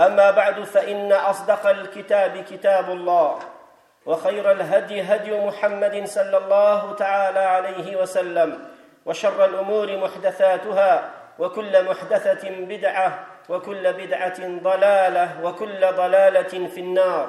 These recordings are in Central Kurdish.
اما بعد فان اصدق الكتاب كتاب الله وخير الهدي هدي محمد صلى الله تعالى عليه وسلم وشر الامور محدثاتها وكل محدثه بدعه وكل بدعه ضلاله وكل ضلاله في النار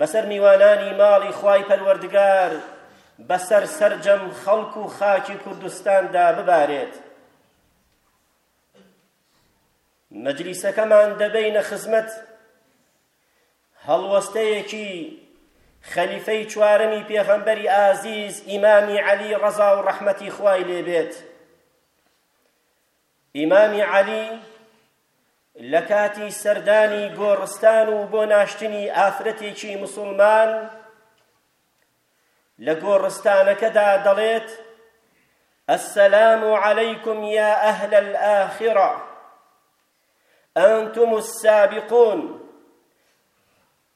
بەسەر میوانانی ماڵی خوای پەروەردگار بەسەر سەرجەم خەڵک و خاکی کوردستاندا ببارێت مەجلیسەکەمان دەبینە خزمەت هەڵوەستەیەکی خەلیفەی چوارەمی پێغەمبەری ئازیز ئیمامی عەلی ڕەزا و ڕەحمەتی خوای لێبێت ئیمامی عەلی لە کاتی سەردانی گۆڕستان و بۆ ناشتنی ئافرەتێکی مسوڵمان لە گۆڕستانەکەدا دەڵێت السلام عليكم يا أهل الآخرة أنتم السابقون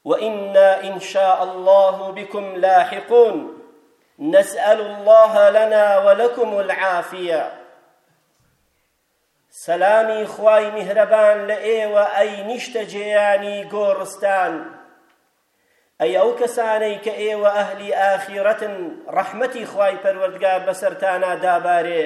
وإنا ان شاء اللە بکم لاحقون نسأل اللە لنا ولکم العافیە سەلامی خوای میهرەبان لە ئێوە ئەی نیشتەجێیانی گۆڕستان ئەی ئەو کەسانەی کە ئێوە ئەهلی ئاخیرەتن ڕەحمەتی خوای پەروەردگار بەسەرتانا دابارێ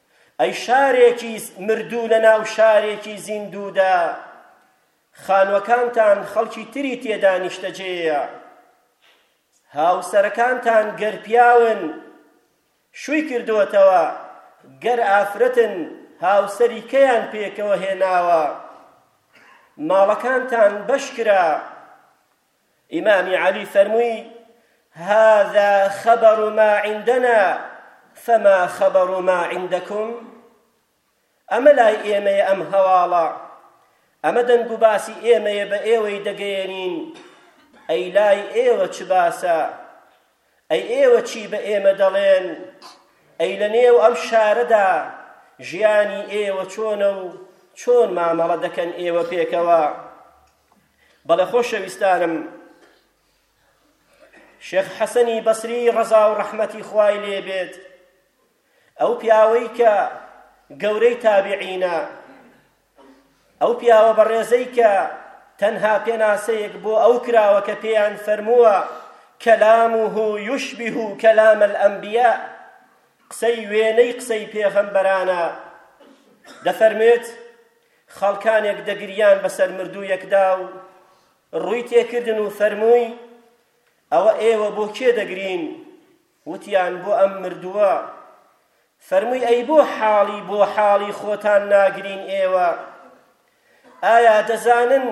ئەی شارێکی مردوو لە ناو شارێکی زیندوودا خانوەکانتان خەڵکی تری تێدا نیشتەجێیە هاوسەرەکانتان گەر پیاون شووی کردوتەوە گەر ئافرەتن هاوسەری کەیان پێکەوە هێناوە ماڵەکانتان بەشکرا ئیمامی عەلی فەرمووی هذا خبر ما عندنا فما خبر ما عندكم ئەمە لای ئێمەیە ئەم هەواڵە ئەمە دەنگ و باسی ئێمەیە بە ئێوەی دەگەیەنین ئەی لای ئێوە چ باسە ئەی ئێوە چی بە ئێمە دەڵێن ئەی لە نێو ئەم شارەدا ژیانی ئێوە چۆنە و چۆن مامەڵە دەکەن ئێوە پێکەوە بەڵێ خۆشەویستانم شێخ حەسەنی بەسری ڕەزا و ڕەحمەتی خوای لێ بێت ئەو پیاوەی کە گەورەی تابعینە ئەو پیاوە بەڕێزەی کە تەنها پێناسەیەک بۆ ئەو کراوە کە پێیان فەرمووە کەلامه یشبه کەلام الانبیاء قسەی وێنەی قسەی پێغەمبەرانە دەفەرمێت خەڵکانێک دەگریان بەسەر مردوویەکدا و ڕووی تێکردن و فەرمووی ئەوە ئێوە بۆ کێ دەگرین وتیان بۆ ئەم مردووە فەرمووی ئەی بۆ حاڵی بۆ حاڵی خۆتان ناگرین ئێوە ئایا دەزانن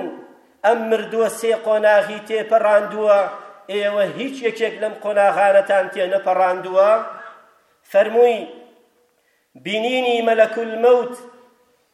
ئەم مردووە سێ قۆناغی تێپەڕاندووە ئێوە هیچ یەکێک لەم قۆناغانەتان تێ نەپەڕاندووە فەرمووی بینینی مەلەکول مەوت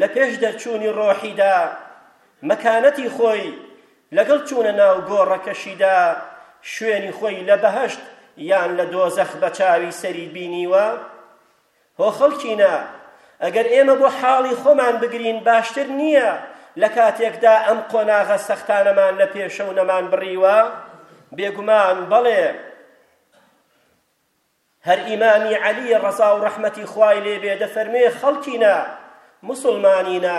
لە پێش دەرچوونی ڕۆحیدا، مەکانەتی خۆی لەگەڵ چوونە ناو گۆڕەکەشیدا، شوێنی خۆی لە بەهەشت یان لە دۆزەخ بە چاوی سەری بینیوە؟ هۆ خەڵکینە، ئەگەر ئێمە بۆ حاڵی خۆمان بگرین باشتر نییە لە کاتێکدا ئەم قۆناغە سەختانەمان لە پێشە و نەمانبڕیوە؟ بێگومان بەڵێ. هەر ئیمامی عەلی ڕەزا و ڕەحمەتی خوای لێ بێ دەفەرموێ خەڵکینە، موسڵمانینە،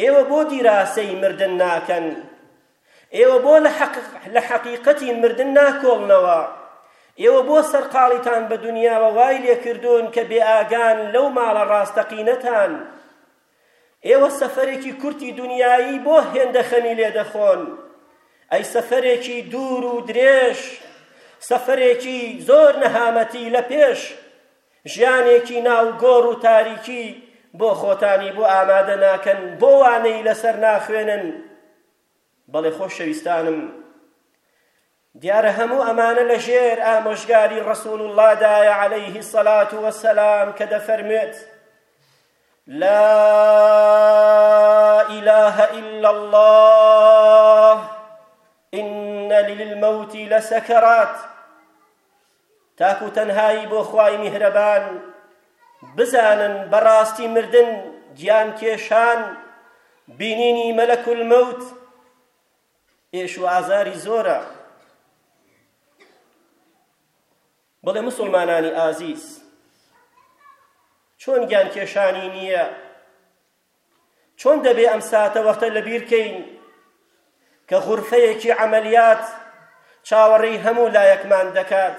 ئێوە بۆ دیراسەی مردن ناکەن؟ ئێوە بۆ لە حەقیقەتی مردن ناکۆڵنەوە؟ ئێوە بۆ سەرقاڵیتان بە دونیاوە وای لێ کردوون کە بێئاگان لەو ماڵە ڕاستەقینەتان؟ ئێوە سەفەرێکی کورتی دنیایی بۆ هێندە خەمی لێ دەخۆن ئەی سەفەرێکی دوور و درێژ سەفەرێکی زۆر نەهامەتی لە پێش ژیانێکی ناو گۆڕ و تاریکی بۆ خۆتانی بۆ ئامادە ناکەن بۆ وانەی لەسەر ناخوێنن بەڵێ خۆشەویستانم دیارە هەموو ئەمانە لە ژێر ئامۆژگاری ڕەسول اللە دایە عەلەیه سەلات وەسەلام کە دەفەرموێت لا إله إلا الله إن للموت لسكرات تاکو تەنهایی بۆ خوای میهرەبان بزانن بەڕاستی مردن گیان کێشان بینینی مەلەکول مەوت ئێش و ئازاری زۆرە بەڵێ مسلمانانی ئازیز چۆن گیان کێشانی نییە چۆن دەبێ ئەم ساتە وەختە لەبیرکەین کە غورفەیەکی عملیات چاوەڕێی هەموو لایەکمان دەکات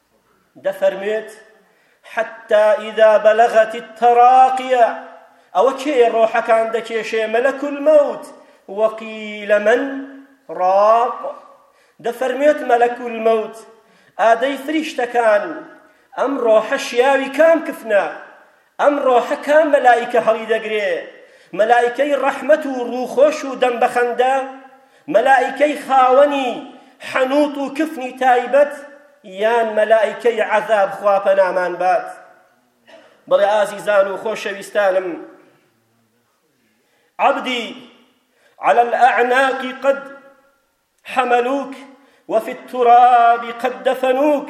دەفەرموێت حتى إذا بلغت التراقية ئەوە کێ ڕۆحەکان دەکێشێ مەلەک الموت وقیل من ڕاق دەفەرموێت مەلەک الموت ئادەی فریشتەکان ئەم ڕۆحە شیاوی کام کفنە ئەم ڕۆحە کام مەلائیکە هەڵیدەگرێ؟ مەلائیکەی ڕەحمەت و ڕووخۆش و دەم بە خەندە؟ مەلائیکەی خاوەنی حەنووت و کفنی تایبەت؟ یان مەلائیکەی عەزاب خوا پەنامان بات؟ بەڵێ ئازیزان و خۆشەویستانم، عەبدی عەلی الأعناق قد حملوک وفي التراب قد دفنوک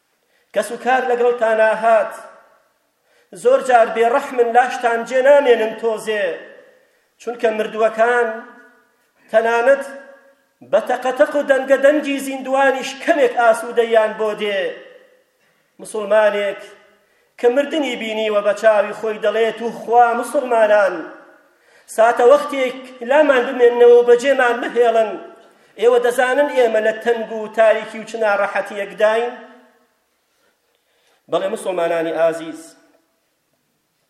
کەس و کار لەگەڵتا ناهات زۆر جار بێڕەحمن لاشتان جێ نامێنن تۆزێ چونکە مردووەکان تەنانەت بە تەقەتەق و دەنگە دەنگی زیندوانیش کەمێک ئاسوودەیان بۆ دێ مسلمانێک کە مردنی بینیوە بە چاوی خۆی دەڵێ توخوا موسڵمانان ساتەوەختێک لامان بمێنەوە و بەجێمان مەهێڵن ئێوە دەزانن ئێمە لە تەنگ و تاریکی و چ ناڕەحەتیەکداین بەڵێ مسلمانانی ئازیز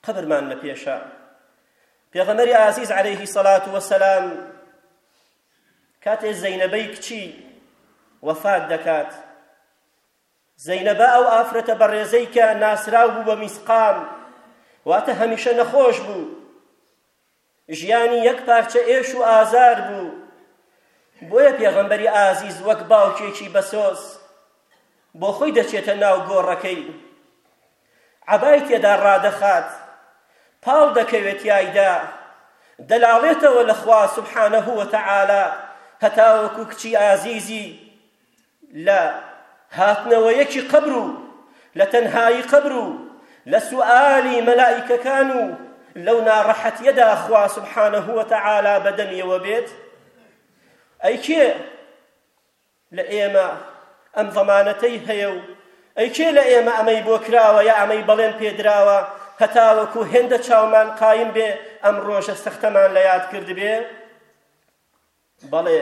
قبرمان لە پێشە پێغەمەری ئازیز عليه سەلات وەسەلام کاتێ زەینەبەی کچی وەفات دەکات زەینەبە ئەو ئافرەتە بەڕێزەی کە ناسراو بوو بە میسقام واتە هەمیشە نەخۆش بوو ژیانی یەک پارچە ئێش و ئازار بوو بۆیە پێغەمبەری ئازیز وەک باوکێکی بەسۆز بۆ خۆی دەچێتە ناو گۆڕەکەی عەبای تێدا ڕادەخات پاڵ دەکەوێت یایدا دەلاڵێتەوە لە خوا سبحانه وتعالى هەتاوەکو کچی ئازیزی لە هاتنەوە یەکی قەبر و لە تەنهایی قەبر و لە سوئالی مەلائیکەکان و لەو ناڕەحەتیەدا خوا سبحانه وتعالی بەدەمیەوە بێت ئەی کێ لە ئێمە ئەم ضمانەتەی هەیە و ئەی کێ لە ئێمە ئەمەی بۆ کراوە یا ئەمەی بەڵێن پێدراوە هەتاوەکو هێندە چاومان قایم بێ ئەم ڕۆژە سەختەمان لە یاد کرد بێ بەڵێ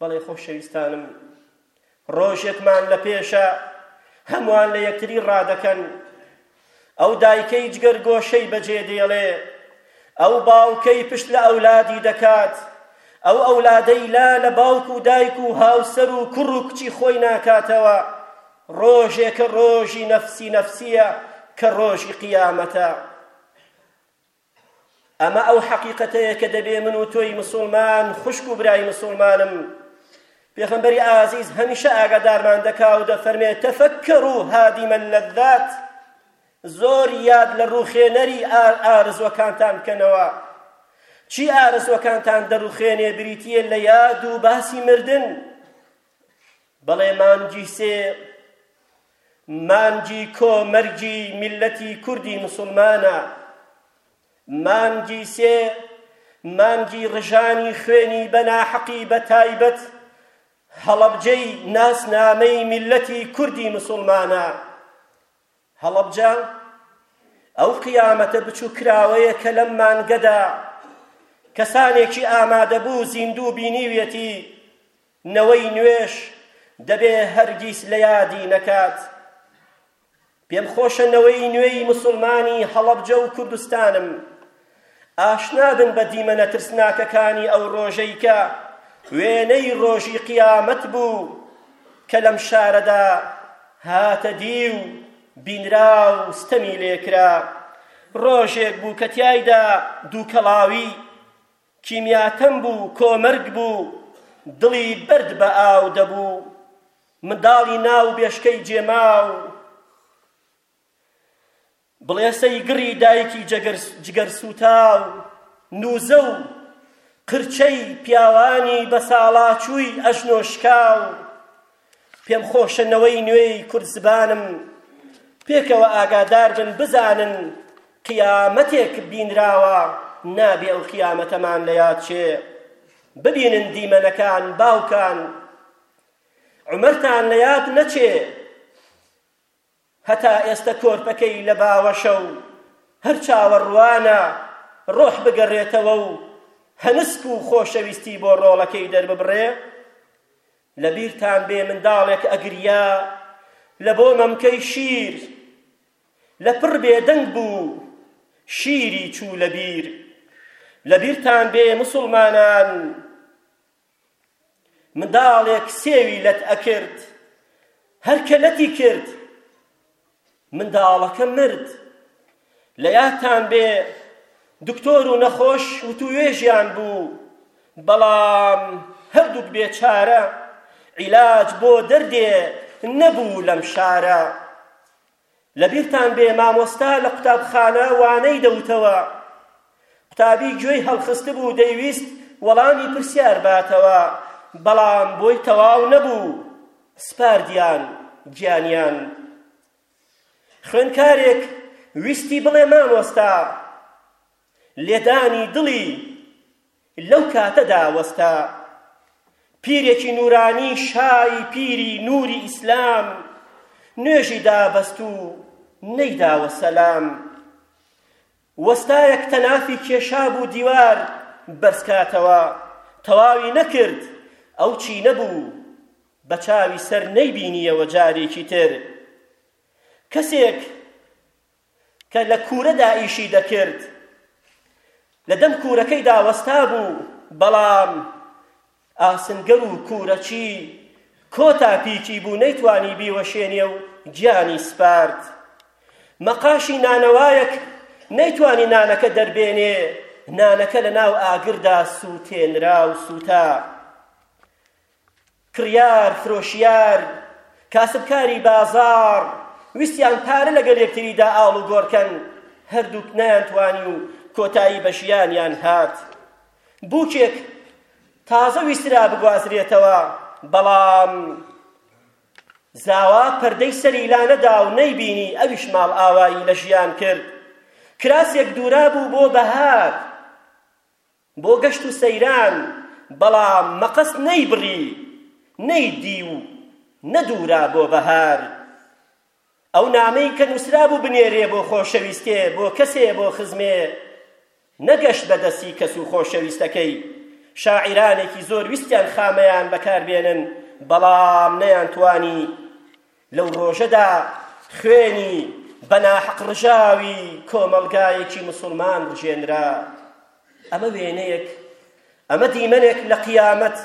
بەڵێ خۆشەویستانم ڕۆژێکمان لە پێشە هەمووان لە یەکتری ڕادەکەن ئەو دایکەی جگەر گۆشەی بەجێ دێڵێ ئەو باوکەی پشت لە ئەولادی دەکات ئەو ئەولادەی لا لە باوک و دایک و هاوسەر و کوڕ و کچی خۆی ناکاتەوە ڕۆژێکە ڕۆژی نەفسی نەفسیە کە ڕۆژی قیامەتە ئەمە ئەو حەقیقەتەیە کە دەبێ من و تۆی مسوڵمان خوشک و برای مسوڵمانم پێغەمبەری ئازیز هەمیشە ئاگادارمان دەکا و دەفەرمێ تەفەککەڕو هادیمە لەذات زۆر یاد لە ڕوخێنەری ئارزوەکانتان بکەنەوە چی ئارزوەکانتان دەڕوخێنێ بریتیە لە یاد و باسی مردن بەڵێ مانگی سێ مانگی کۆ مەرگی میللەتی کوردی موسوڵمانە، مانگی سێ مانگی ڕژانی خوێنی بە ناحەقی بە تایبەت هەڵەبجەی ناسنامەی میللەتی کوردی موسوڵمانە. هەڵەبجە ئەو قیامەتە بچوکراوەیە کە لەم مانگەدا کەسانێکی ئامادەبوو زیندوو بینیویەتی، نەوەی نوێش دەبێ هەرگیز لە یادی نەکات. پێم خۆشە نەوەی نوێی مسوڵمانی هەڵەبجە و کوردستانم ئاشنا بن بە دیمەنە ترسناکەکانی ئەو ڕۆژەی کە وێنەی ڕۆژی قیامەت بوو کە لەم شارەدا هاتە دی و بینرا و ستەمی لێکرا ڕۆژێک بوو کە تیایدا دووکەڵاوی کیمیاتەم بوو کۆمەرگ بوو دڵی بەرد بە ئاو دەبوو منداڵی ناو بێشکەی جێماو بڵێسەی گڕی دایکی جگەر سووتاو نووزە و قرچەی پیاوانی بە ساڵاچووی ئەژنۆ شکاو پێم خۆشە نەوەی نوێی کورد زبانم پێکەوە ئاگادار بن بزانن قیامەتێک بینراوە نابێ ئەو قیامەتەمان لە یاد چێ ببینن دیمەنەکان باوکان عمرتان لە یاد نەچێ هەتا ئێستە کۆرپەکەی لە باوەشە و هەر چاوەڕوانە ڕۆح بگەڕێتەوە و هەنسک و خۆشەویستی بۆ ڕۆڵەکەی دەرببڕێ. لەبیرتان بێ منداڵێک ئەگریا لە بۆ مەمکەی شیر لە پڕ بێدەنگ بوو شیری چوو لەبیر. لەبیرتان بێ موسڵمانان منداڵێک سێوی لەت ئەکرد هەر کە لەتی کرد منداڵەکە مرد لە یادتان بێ دکتۆر و نەخۆش وتوێژیان بوو بەڵام هەردووک بێچارە عیلاج بۆ دەردێ نەبوو لەم شارە لەبیرتان بێ مامۆستا لە قوتابخانە وانەی دەوتەوە، قوتابی گوێی هەڵخستبوو دەیویست وەڵامی پرسیار باتەوە، بەڵام بۆی تەواو نەبوو سپاردیان گیانیان. خوێندکارێک ویستی بڵێ مامۆستا، لێدانی دڵی لەو کاتەدا وەستا. پیرێکی نورانی شای پیری نوری ئیسلام نوێژی دابەست و نەیداوە سەلام وەستایەک تەنافی کێشا بوو دیوار بەرزکاتەوە تەواوی نەکرد ئەو چی نەبوو بە چاوی سەر نەیبینیەوە جارێکی تر کەسێک کە لە کوورەدا ئیشی دەکرد لە دەم کوورەکەیدا وەستابوو، بەڵام ئاسنگەر و کوورەچی کۆتا پیکی بوو نەیتوانی بیوەشێنێ و گیانی سپارد. مەقاشی نانەوایەک نەیتوانی نانەکە دەربێنێ، نانەکە لە ناو ئاگردا سووتێنرا و سووتا. کڕیار، فرۆشیار، کاسبکاری بازاڕ ویستیان پارە لەگەل یەکتریدا ئاڵوگۆر کەن، هەردووک نەیانتوانی و کۆتایی بە ژیانیان هات. بووکێک تازە ویسترا بگوازرێتەوە، بەڵام زاوا پەردەی سەری لانەدا و نەیبینی، ئەویش ماڵئاوایی لە ژیان کرد. کراسێک دورابوو بۆ بەهار، بۆ گەشت و سەیران، بەڵام مەقەست نەیبڕی، نەیدی و نەدوورا بۆ بەهار. ئەو نامەی کە نووسرابوو بنێرێ بۆ خۆشەویستێ، بۆ کەسێ، بۆ خزمێ، نەگەشت بە دەستی کەس و خۆشەویستەکەی. شاعیرانێکی زۆر ویستیان خامەیان بەکار بێنن، بەڵام نەیانتوانی. لەو ڕۆژەدا خوێنی بەناحەق ڕژاوی کۆمەڵگایەکی مسلمان ڕژێنرا ئەمە وێنەیەک ئەمە دیمەنێک لە قیامەت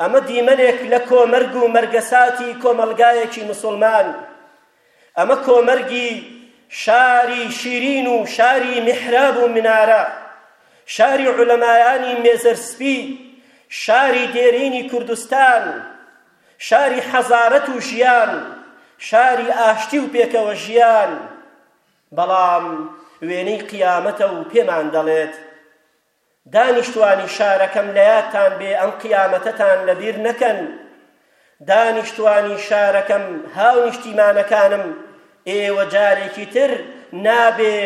ئەمە دیمەنێک لە کۆمەرگ و مەرگەساتی کۆمەلگایەکی مسلمان ئەمە کۆمەرگی شاری شیرین و شاری محراب و منارە شاری علەمایانی مێزەرسپی شاری دێرینی کوردستان شاری حەزارەت و ژیان شاری ئاشتی و پێکەوە ژیان بەڵام وێنەی قیامەتە و پێمان دەڵێت دانیشتوانی شارەکەم لە یادتان بێ ئەم قیامەتەتان لەبیر نەکەن دانیشتوانی شارەکەم هاو نیشتیمانەکانم ئێوە جارێکی تر نابێ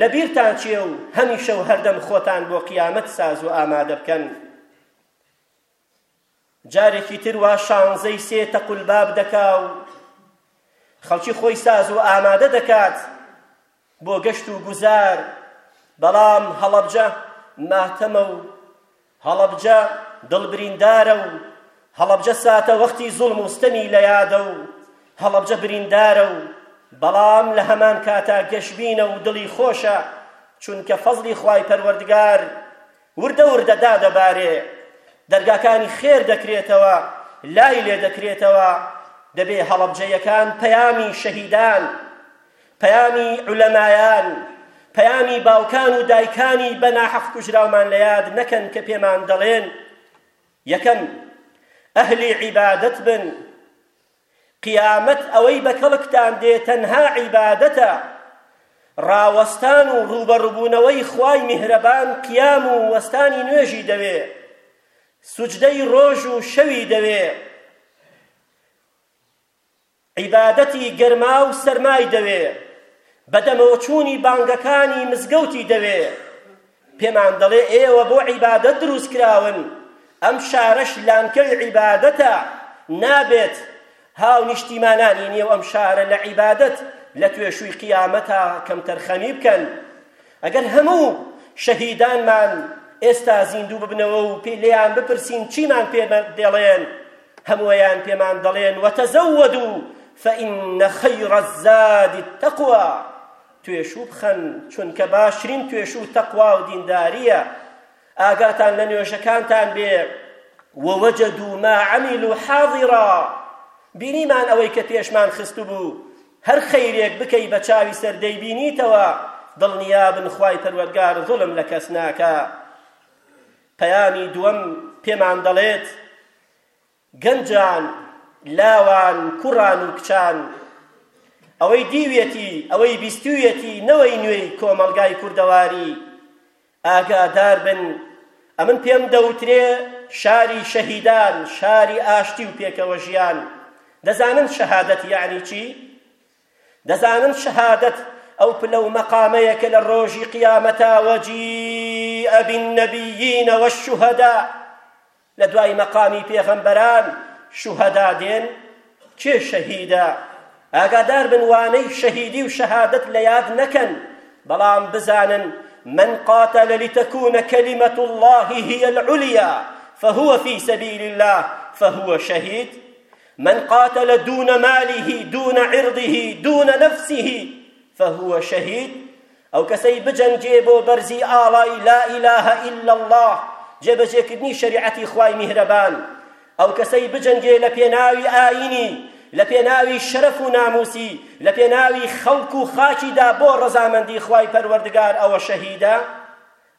لەبیرتان چێ و هەمیشە و هەردەم خۆتان بۆ قیامەت ساز و ئامادە بکەن جارێکی تر وا شانزەی سێ تەقل باب دەکا و خەڵکی خۆی ساز و ئامادە دەکات بۆ گەشت و گوزار بەڵام هەڵەبجە ماتەمە و هەڵەبجە دڵبریندارە و هەڵەبجە ساتە وەختی زوڵم و ستەمی لە یادە و هەڵەبجە بریندارە و بەڵام لە هەمان کاتا گەشبینە و دڵی خۆشە چونکە فەزلی خوای پەروەردگار وردە وردە دادەبارێ، دەرگاکانی خێر دەکرێتەوە، لای لێ دەکرێتەوە، دەبێ هەڵەبجەیەکان پەیامی شەهیدان، پەیامی عولەمایان، پەیامی باوکان و دایکانی بە ناحەق کوژراومان لە یاد نەکەن کە پێمان دەڵێن یەکەم ئەهلی عیبادەت بن، قیامەت ئەوەی بەکەڵکتان دێ تەنها عیبادەتە، ڕاوەستان و ڕووبەڕوبوونەوەی خوای میهرەبان قیام و وەستانی نوێژی دەوێ، سوجدەی ڕۆژ و شەوی دەوێ، عیبادەتی گەرما و سەرمای دەوێ، بەدەمەوەچوونی بانگەکانی مزگەوتی دەوێ، پێمان دەڵێ ئێوە بۆ عیبادەت دروست کراون، ئەم شارەش لانکەی عیبادەتە، نابێت هاونیشتیمانانی نێو ئەم شارە لە عیبادەت لە توێشووی قیامەتا کەمتەرخەمی بکەن. ئەگەر هەموو شەهیدانمان ئێستا زیندوو ببنەوە و پێ لێیان بپرسین چیمان پێ دەڵێن، هەموویان پێمان دەڵێن وەتەزەوەدوو فەئینە خەیڕە الزادی التەقوا توێشوو بخەن چونکە باشترین توێشوو تەقوا و دینداریە ئاگاتان لە نوێژەکانتان بێ ووەجدوا ما عملوا حاضرا بینیمان ئەوەی کە پێشمان خستبوو هەر خەیرێک بکەی بە چاوی سەر دەیبینیتەوە دڵنیابن خوای پەروەرگار ظلم لە کەس ناکە پەیامی دووەم پێمان دەڵێت گەنجان، لاوان، کوڕان و کچان، ئەوەی دیویەتی، ئەوەی بیستویەتی نەوەی نوێی کۆمەڵگای کوردەواری، ئاگاداربن، ئەمن پێم دەوترێ شاری شەهیدان، شاری ئاشتی و پێکەوەژیان، دەزانن شەهادەت یەعنی چی؟ دەزانن شەهادەت ئەو پلە و مەقامەیە کە لە ڕۆژی قیامەتا وەجیئە بالنەبیین وەالشوهەدا لە دوای مەقامی پێغەمبەران شوهەدا دێن کێ شەهیدە ئاگادار بن وانەی شەهیدی و شەهادەت لە یاد نەکەن بەڵام بزانن من قاتل لتكون كلمة الله هي العليا فهو في سبيل الله فهو شهيد من قاتل دون ماله دون عرضه دون نفسه فهو شهيد ئەو کەسەی بجەنگێ بۆ بەرزی ئاڵای لا ئیلە ئیلا اللە جێبەجێکردنی شەریعەتی خوای میهرەبان ئەو کەسەی بجەنگێ لە پێناوی ئاینی لە پێناوی شەرەف و ناموسی لە پێناوی خەڵک و خاکیدا بۆ ڕەزامەندی خوای پەروەردگار ئەوە شەهیدە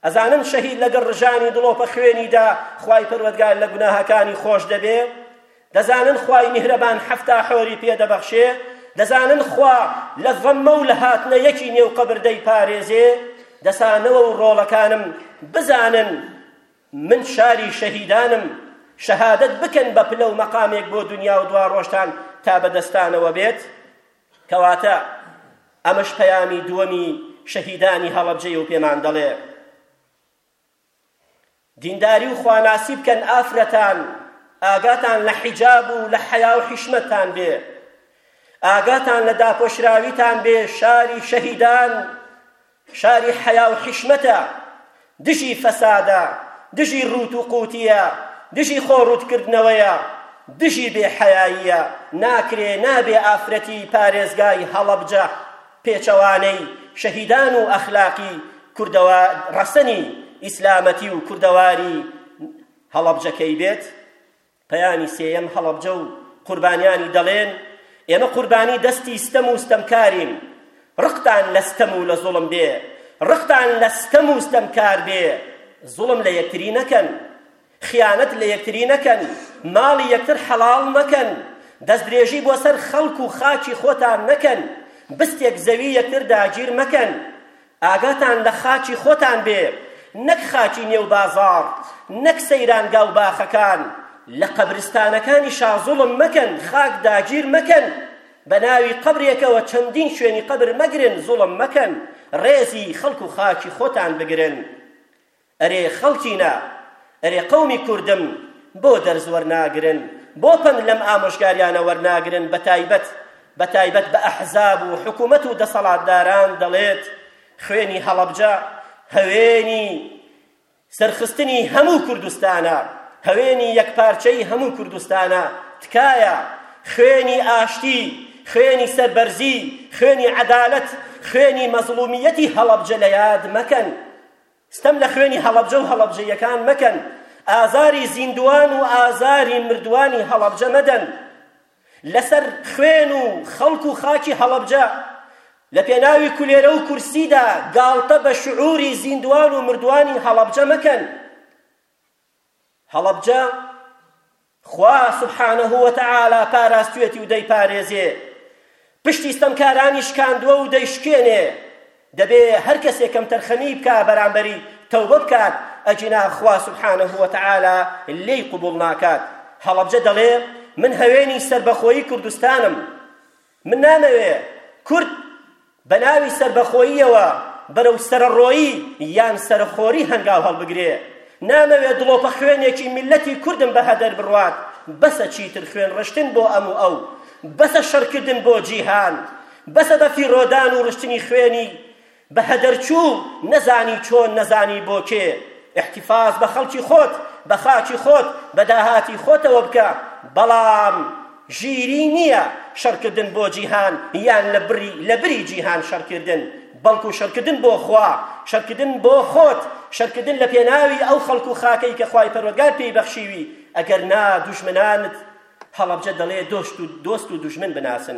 ئەزانن شەهید لەگەڵ ڕژانی دڵۆپە خوێنیدا خوای پەروەردگار لە گوناهەکانی خۆش دەبێ دەزانن خوای میهرەبان حەفتا حۆری پێ دەبەخشێ دەزانن خوا لە ضەممە و لە هاتنە یەکی نێو قەبر دەیپارێزێ دەسانەوە و ڕۆڵەکانم بزانن من شاری شەهیدانم شەهادەت بکەن بە پلە و مەقامێک بۆ دنیا و دوا ڕۆژتان تا بەدەستانەوە بێت کەواتە ئەمەش پەیامی دووەمی شەهیدانی هەڵەبجەیە و پێمان دەڵێ دینداری و خواناسی بکەن ئافرەتان ئاگاتان لە حیجاب و لە حەیا و حیشمەتان بێ ئاگاتان لە داپۆشراویتان بێ شاری شەهیدان شاری حەیا و حیشمەتە، دژی فەسادە، دژی ڕووت و قووتییە، دژی خۆ ڕووت کردنەوەیە، دژی بێ حەیاییە، ناکرێ نابێ ئافرەتی پارێزگای هەڵەبجە پێچەوانەی شەهیدان و ئەخلاقی کوردەوا ڕەسەنی ئیسلامەتی و کوردەواری هەڵەبجەکەی بێت؟ پەیامی سێیەم، هەڵەبجە و قوربانیانی دەڵێن، ئێمە قوربانی دەستی ستەم و ستەمکارین، ڕقتان لە ستەم و لە زوڵم بێ، ڕقتان لە ستەم و ستەمکار بێ، زوڵم لە یەکتری نەکەن، خیانەت لە یەکتری نەکەن، ماڵی یەکتر حەڵاڵ مەکەن، دەستدرێژی بۆ سەر خەڵک و خاکی خۆتان نەکەن، بستێک زەوی یەکتر داگیر مەکەن، ئاگاتان لە خاکی خۆتان بێ، نەک خاکی نێو بازاڕ، نەک سەیرانگا و باخەکان، لە قەبرستانەکانی شا زوڵم مەکەن، خاک داگیر مەکەن، بە ناوی قەبرێکەوە چەندین شوێنی قەبر مەگرن، زوڵم مەکەن، ڕێزی خەڵک و خاکی خۆتان بگرن. ئەرێ خەڵکی نا، ئەرێ قەومی کوردم بۆ دەرس وەرناگرن، بۆ پەند لەم ئامۆژگاریانە وەرناگرن بەتایبەت بەتایبەت بە ئەحزاب و حکومەت و دەسەڵاتداران دەڵێت خوێنی هەڵەبجە هەوێنی سەرخستنی هەموو کوردستانە، هەوێنی یەکپارچەی هەموو کوردستانە، تکایە خوێنی ئاشتی، خوێنی سەربەرزی، خوێنی عەدالەت، خوێنی مەزڵومیەتی هەڵەبجە لە یاد مەکەن. ستەم لە خوێنی هەڵەبجە و هەڵەبجەییەکان مەکەن، ئازاری زیندووان و ئازاری مردووانی هەڵەبجە مەدەن، لەسەر خوێن و خەڵک و خاکی هەڵەبجە لە پێناوی کولێرە و کورسیدا گاڵتە بە شعوری زیندووان و مردووانی هەڵەبجە مەکەن. هەڵەبجە خوا سبحانه وتعالی پاراستوێتی و دەیپارێزێ پشتی ستەمکارانی شکاندووە و دەیشکێنێ دەبێ هەر کەسێک کەم تەرخەمی بکە بەرامبەری تەوبە بکات ئەجینا خوا سبحانه وتعالی لێی قبوڵ ناکات هەڵەبجە دەڵێ من هەوێنی سەربەخۆیی کوردستانم من نامەوێ کورد بە ناوی سەربەخۆییەوە بەرەو سەرەڕۆیی یان سەرخۆری هەنگاو هەڵبگرێ. نامەوێ دڵۆپە خوێنێکی میللەتی کوردم بە هەدەر بڕوات. بەسە چیتر خوێن ڕشتن بۆ ئەم و ئەو. بەسە شەڕکردن بۆ جیهان. بەسە بە فیڕۆدان و ڕشتنی خوێنی بەهەدەر چوو نەزانی چۆن نەزانی بۆ کێ احتفاز بە خەڵکی خۆت بە خاکی خۆت بە داهاتی خۆتەوە بکە بەڵام ژیری نییە شەڕکردن بۆ جیهان یان لە بری لە بری جیهان شەڕکردن بەڵکو شەڕکردن بۆ خوا شەڕکردن بۆ خۆت شەرکردن لە پێناوی ئەو خەڵک و خاکەی کە خوای پەروەگار پێی بەخشیوی ئەگەر نا دوژمنانت هەڵەبجە دەڵێ دۆست و دۆست و دوژمن بناسن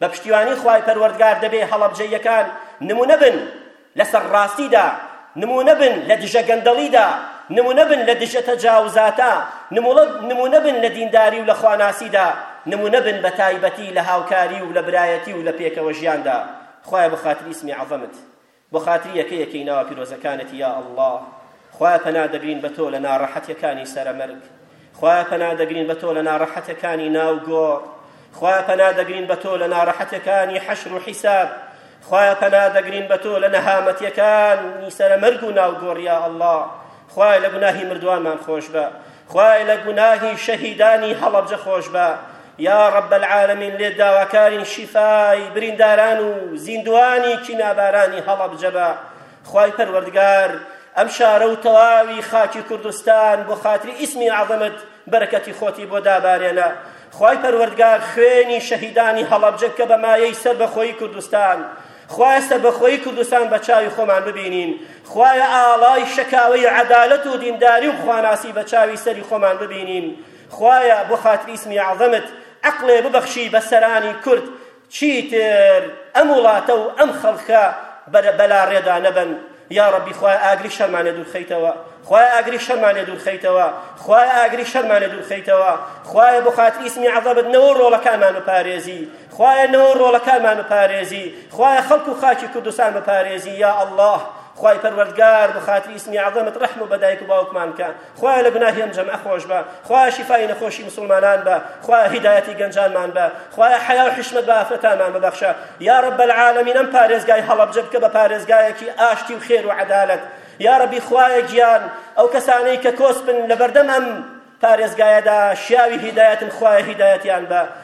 بە پشتیوانی خوای پەروەردگار دەبێ هەڵەبجەییەکان نمونە بن لەسەر ڕاستیدا نمونە بن لە دژە گەندەڵیدا نمونە بن لە دژە تەجاوزاتە نمونە بن لە دینداری و لە خواناسیدا نمونە بن بە تایبەتی لە هاوکاری و لە برایەتی و لە پێکەوە ژیاندا خوایە بە خاتری اسمی عەظەمت بۆ خاتری یەکە یەکەی ناوە پیرۆزەکانت یا اللە خوایە پەنا دەگرین بە تۆ لە ناڕەحەتیەکانی سەرە مەرگ خوایە پەنا دەگرین بە تۆ لە ناڕەحەتەکانی ناو گۆڕ خوایە پەنا دەگرین بە تۆ لە ناڕەحەتەکانی حەشر و حیساب خوایە پەنا دەگرین بە تۆ لە نەهامەتیەکانی سەرە مەرگ و ناو گۆڕ یا اللە خوایە لە گوناهی مردوانمان خۆشبە خوایە لە گوناهی شەهیدانی هەڵەبجە خۆشبە یا رب العالمین لێ داواکارین شیفای برینداران و زیندوانی کینابارانی هەڵەبجە بە خوای پەروەردگار ئەم شارە و تەواوی خاکی کوردستان بۆ خاتری ئیسمی عەظەمت بەرەکەتی خۆتی بۆ دابارێنە خوای پەروەردگار خوێنی شەهیدانی هەڵەبجە کە بە مایەی سەربەخۆی کوردستان خوایە سەربەخۆیی کوردستان بە چاوی خۆمان ببینین، خوایە ئاڵای شەکاوەی عەدالەت و دینداری و خواناسی بە چاوی سەری خۆمان ببینین، خوایە بۆ خاتری ئیسمی ئەعزەمت عەقڵێ ببەخشی بە سەرانی کورد چیتر ئەم وڵاتە و ئەم خەڵکە بەلاڕێدا نەبەن. یا ربی خوای ئاگری شەرمان لێ دوورخەیتەوە خوای ئاگری شەرمان لێ دوورخەیتەوە خوای ئاگری شەرمان لێ دوورخەیتەوە خوای بۆ خاتری اسمی عەزەبت نەوە ڕۆڵەکانمان بپارێزی خوای نەوە ڕۆڵەکانمان بپارێزی خوای خەڵک و خاکی کوردستان بپارێزی یا الله خوای پەروەردگار بۆ خاتری اسمی عەزەمت ڕەحم و بەدایک و باوکمان کە خوایە لە گوناهی ئەم جەمعە خۆشبە خوایە شیفای نەخۆشی مسلمانان بە خوایە هیدایەتی گەنجانمان بە خوایە حیا و حشمەت بە ئافرەتانمان ببەخشە یا رب العالمین ئەم پارێزگای هەڵەبجە بکە بە پارێزگایەکی ئاشتی و خێر و عەدالەت یا ربی خوایە گیان ئەو کەسانەی کە کۆسپن لە بەردەم ئەم پارێزگایەدا شیاوی هیدایەتن خوایە هیدایەتیان بە